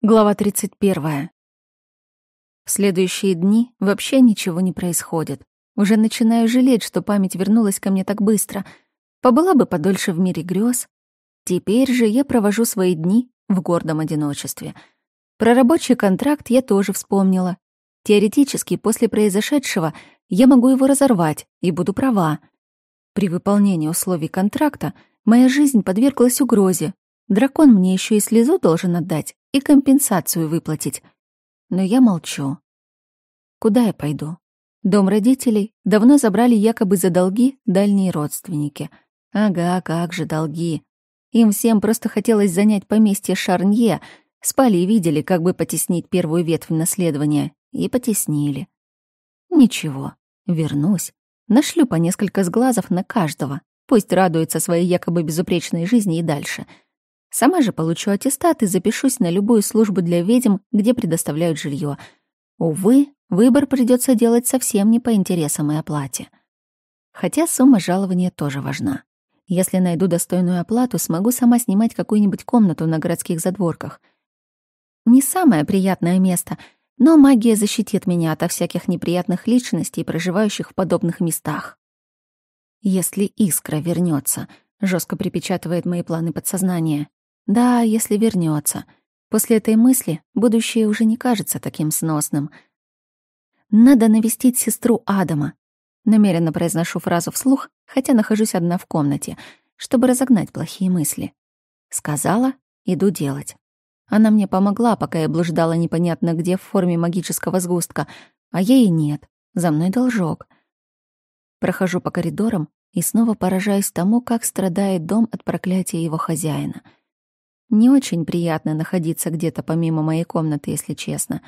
Глава 31. В следующие дни вообще ничего не происходит. Уже начинаю жалеть, что память вернулась ко мне так быстро. Побыла бы подольше в мире грез. Теперь же я провожу свои дни в гордом одиночестве. Про рабочий контракт я тоже вспомнила. Теоретически, после произошедшего я могу его разорвать и буду права. При выполнении условий контракта моя жизнь подверглась угрозе. Дракон мне еще и слезу должен отдать и компенсацию выплатить. Но я молчу. Куда я пойду? Дом родителей давно забрали якобы за долги дальние родственники. Ага, как же долги. Им всем просто хотелось занять поместье Шарнье, спали и видели, как бы потеснить первую ветвь наследования, и потеснили. Ничего, вернусь. Нашлю по несколько сглазов на каждого. Пусть радуется своей якобы безупречной жизни и дальше — Сама же получу аттестат и запишусь на любую службу для ведьм, где предоставляют жилье. Увы, выбор придется делать совсем не по интересам и оплате. Хотя сумма жалования тоже важна. Если найду достойную оплату, смогу сама снимать какую-нибудь комнату на городских задворках. Не самое приятное место, но магия защитит меня ото всяких неприятных личностей, проживающих в подобных местах. Если искра вернется, жестко припечатывает мои планы подсознания. Да, если вернется. После этой мысли будущее уже не кажется таким сносным. Надо навестить сестру Адама. Намеренно произношу фразу вслух, хотя нахожусь одна в комнате, чтобы разогнать плохие мысли. Сказала, иду делать. Она мне помогла, пока я блуждала непонятно где в форме магического сгустка, а ей нет. За мной должок. Прохожу по коридорам и снова поражаюсь тому, как страдает дом от проклятия его хозяина — не очень приятно находиться где-то помимо моей комнаты, если честно.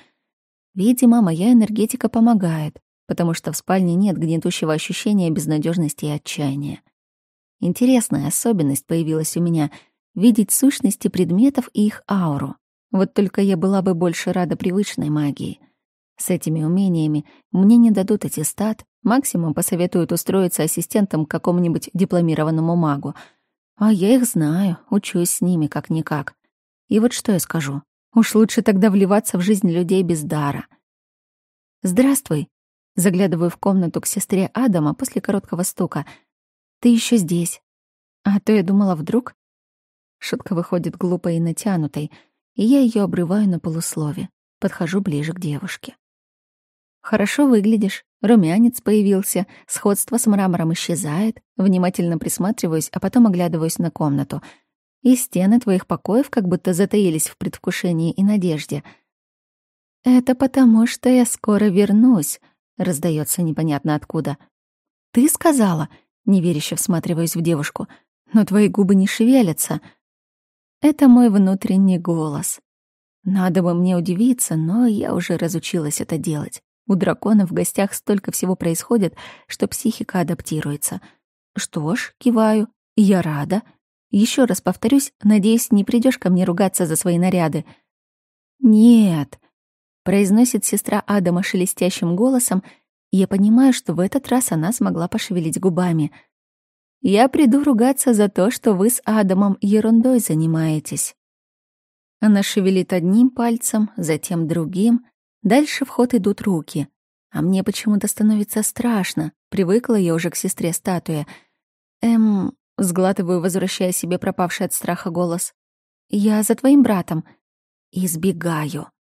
Видимо, моя энергетика помогает, потому что в спальне нет гнетущего ощущения безнадежности и отчаяния. Интересная особенность появилась у меня — видеть сущности предметов и их ауру. Вот только я была бы больше рада привычной магии. С этими умениями мне не дадут аттестат, максимум посоветуют устроиться ассистентом к какому-нибудь дипломированному магу — а я их знаю, учусь с ними как-никак. И вот что я скажу. Уж лучше тогда вливаться в жизнь людей без дара. «Здравствуй», — заглядываю в комнату к сестре Адама после короткого стука. «Ты еще здесь?» А то я думала, вдруг... Шутка выходит глупой и натянутой, и я ее обрываю на полуслове. Подхожу ближе к девушке. «Хорошо выглядишь. Румянец появился, сходство с мрамором исчезает. Внимательно присматриваюсь, а потом оглядываюсь на комнату. И стены твоих покоев как будто затаились в предвкушении и надежде. «Это потому, что я скоро вернусь», — раздается непонятно откуда. «Ты сказала?» — неверяще всматриваюсь в девушку. «Но твои губы не шевелятся». Это мой внутренний голос. Надо бы мне удивиться, но я уже разучилась это делать. У дракона в гостях столько всего происходит, что психика адаптируется. Что ж, киваю, я рада. Еще раз повторюсь, надеюсь, не придешь ко мне ругаться за свои наряды. Нет, произносит сестра Адама шелестящим голосом, и я понимаю, что в этот раз она смогла пошевелить губами. Я приду ругаться за то, что вы с Адамом ерундой занимаетесь. Она шевелит одним пальцем, затем другим, Дальше в ход идут руки. А мне почему-то становится страшно. Привыкла я уже к сестре статуя. Эм, сглатываю, возвращая себе пропавший от страха голос. Я за твоим братом. Избегаю.